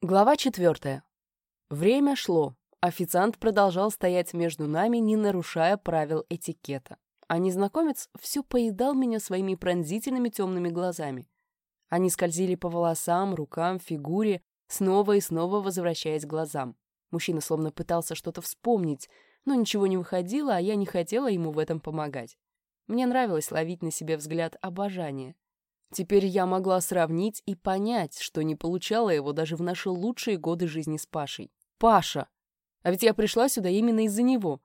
Глава четвертая. Время шло. Официант продолжал стоять между нами, не нарушая правил этикета. А незнакомец все поедал меня своими пронзительными темными глазами. Они скользили по волосам, рукам, фигуре, снова и снова возвращаясь к глазам. Мужчина словно пытался что-то вспомнить, но ничего не выходило, а я не хотела ему в этом помогать. Мне нравилось ловить на себе взгляд обожания. Теперь я могла сравнить и понять, что не получала его даже в наши лучшие годы жизни с Пашей. Паша! А ведь я пришла сюда именно из-за него.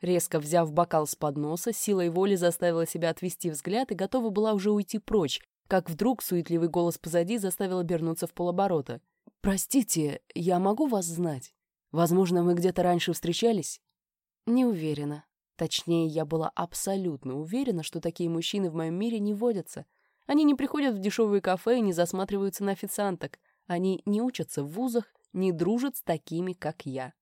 Резко взяв бокал с подноса, силой воли заставила себя отвести взгляд и готова была уже уйти прочь, как вдруг суетливый голос позади заставил обернуться в полоборота. «Простите, я могу вас знать? Возможно, мы где-то раньше встречались?» «Не уверена. Точнее, я была абсолютно уверена, что такие мужчины в моем мире не водятся». Они не приходят в дешевые кафе и не засматриваются на официанток. Они не учатся в вузах, не дружат с такими, как я.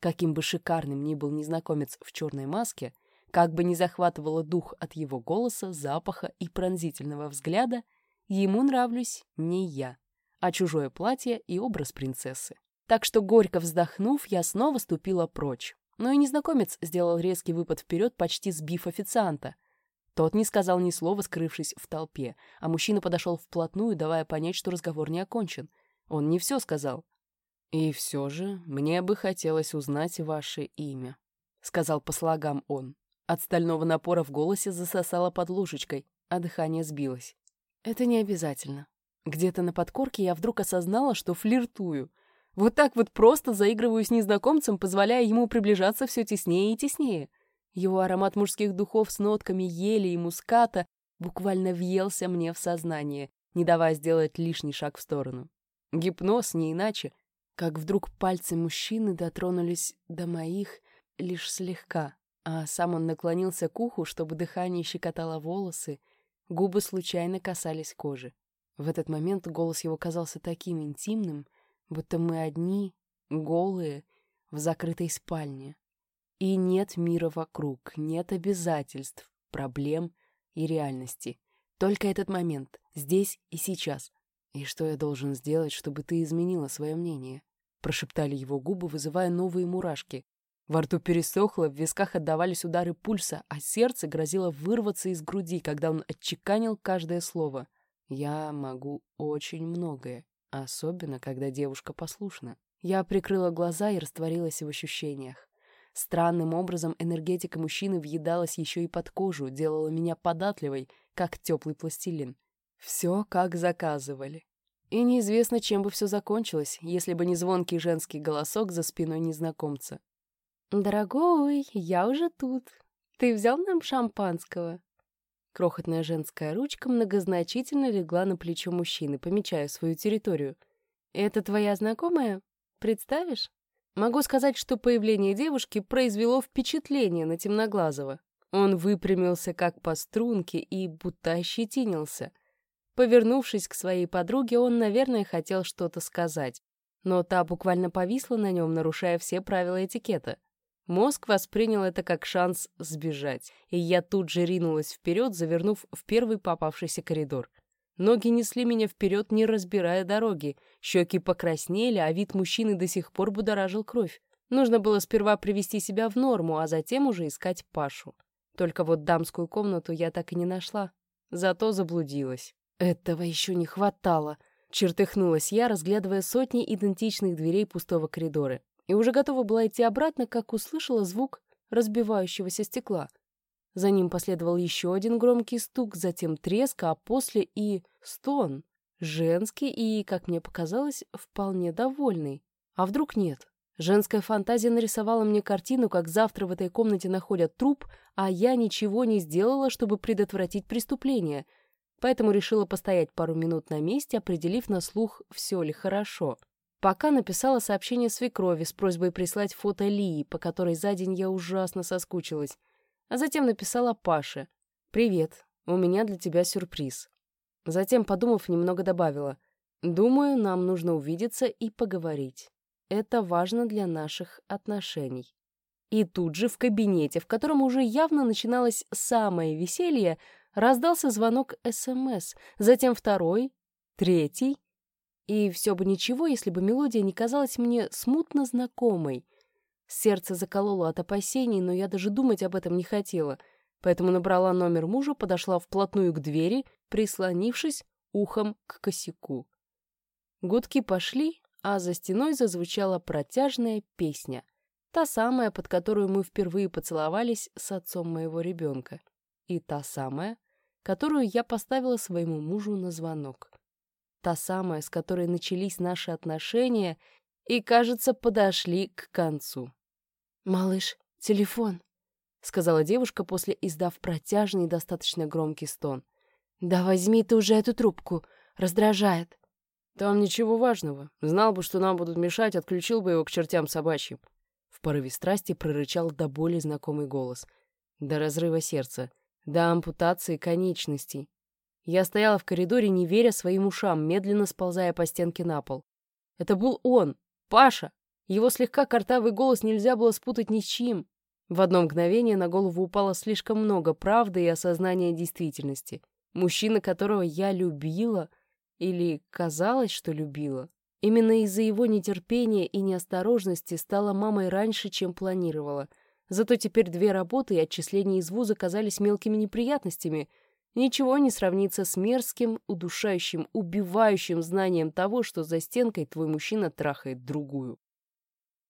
Каким бы шикарным ни был незнакомец в черной маске, как бы ни захватывало дух от его голоса, запаха и пронзительного взгляда, ему нравлюсь не я, а чужое платье и образ принцессы. Так что, горько вздохнув, я снова ступила прочь. Но и незнакомец сделал резкий выпад вперед, почти сбив официанта — тот не сказал ни слова, скрывшись в толпе, а мужчина подошел вплотную, давая понять, что разговор не окончен. Он не все сказал. «И все же мне бы хотелось узнать ваше имя», — сказал по слогам он. От стального напора в голосе засосало под ложечкой, а дыхание сбилось. «Это не обязательно. Где-то на подкорке я вдруг осознала, что флиртую. Вот так вот просто заигрываю с незнакомцем, позволяя ему приближаться все теснее и теснее. Его аромат мужских духов с нотками ели и муската буквально въелся мне в сознание, не давая сделать лишний шаг в сторону. Гипноз не иначе, как вдруг пальцы мужчины дотронулись до моих лишь слегка, а сам он наклонился к уху, чтобы дыхание щекотало волосы, губы случайно касались кожи. В этот момент голос его казался таким интимным, будто мы одни, голые, в закрытой спальне. И нет мира вокруг, нет обязательств, проблем и реальности. Только этот момент, здесь и сейчас. И что я должен сделать, чтобы ты изменила свое мнение? Прошептали его губы, вызывая новые мурашки. Во рту пересохло, в висках отдавались удары пульса, а сердце грозило вырваться из груди, когда он отчеканил каждое слово. «Я могу очень многое, особенно, когда девушка послушна». Я прикрыла глаза и растворилась в ощущениях. Странным образом энергетика мужчины въедалась еще и под кожу, делала меня податливой, как теплый пластилин. Все как заказывали. И неизвестно, чем бы все закончилось, если бы не звонкий женский голосок за спиной незнакомца. «Дорогой, я уже тут. Ты взял нам шампанского?» Крохотная женская ручка многозначительно легла на плечо мужчины, помечая свою территорию. «Это твоя знакомая? Представишь?» Могу сказать, что появление девушки произвело впечатление на Темноглазого. Он выпрямился как по струнке и будто ощетинился. Повернувшись к своей подруге, он, наверное, хотел что-то сказать, но та буквально повисла на нем, нарушая все правила этикета. Мозг воспринял это как шанс сбежать, и я тут же ринулась вперед, завернув в первый попавшийся коридор. Ноги несли меня вперед, не разбирая дороги. Щеки покраснели, а вид мужчины до сих пор будоражил кровь. Нужно было сперва привести себя в норму, а затем уже искать Пашу. Только вот дамскую комнату я так и не нашла. Зато заблудилась. Этого еще не хватало. Чертыхнулась я, разглядывая сотни идентичных дверей пустого коридора. И уже готова была идти обратно, как услышала звук разбивающегося стекла — за ним последовал еще один громкий стук, затем треск, а после и стон. Женский и, как мне показалось, вполне довольный. А вдруг нет? Женская фантазия нарисовала мне картину, как завтра в этой комнате находят труп, а я ничего не сделала, чтобы предотвратить преступление. Поэтому решила постоять пару минут на месте, определив на слух, все ли хорошо. Пока написала сообщение свекрови с просьбой прислать фото Лии, по которой за день я ужасно соскучилась а затем написала Паше «Привет, у меня для тебя сюрприз». Затем, подумав, немного добавила «Думаю, нам нужно увидеться и поговорить. Это важно для наших отношений». И тут же в кабинете, в котором уже явно начиналось самое веселье, раздался звонок СМС, затем второй, третий. И все бы ничего, если бы мелодия не казалась мне смутно знакомой. Сердце закололо от опасений, но я даже думать об этом не хотела, поэтому набрала номер мужа, подошла вплотную к двери, прислонившись ухом к косяку. Гудки пошли, а за стеной зазвучала протяжная песня, та самая, под которую мы впервые поцеловались с отцом моего ребенка, и та самая, которую я поставила своему мужу на звонок. Та самая, с которой начались наши отношения и, кажется, подошли к концу. «Малыш, телефон», — сказала девушка после издав протяжный и достаточно громкий стон. «Да возьми ты уже эту трубку, раздражает». «Там ничего важного. Знал бы, что нам будут мешать, отключил бы его к чертям собачьим». В порыве страсти прорычал до боли знакомый голос. До разрыва сердца, до ампутации конечностей. Я стояла в коридоре, не веря своим ушам, медленно сползая по стенке на пол. Это был он, Паша. Его слегка картавый голос нельзя было спутать ни с чьим. В одно мгновение на голову упало слишком много правды и осознания действительности. Мужчина, которого я любила, или казалось, что любила, именно из-за его нетерпения и неосторожности стала мамой раньше, чем планировала. Зато теперь две работы и отчисления из вуза казались мелкими неприятностями — Ничего не сравнится с мерзким, удушающим, убивающим знанием того, что за стенкой твой мужчина трахает другую.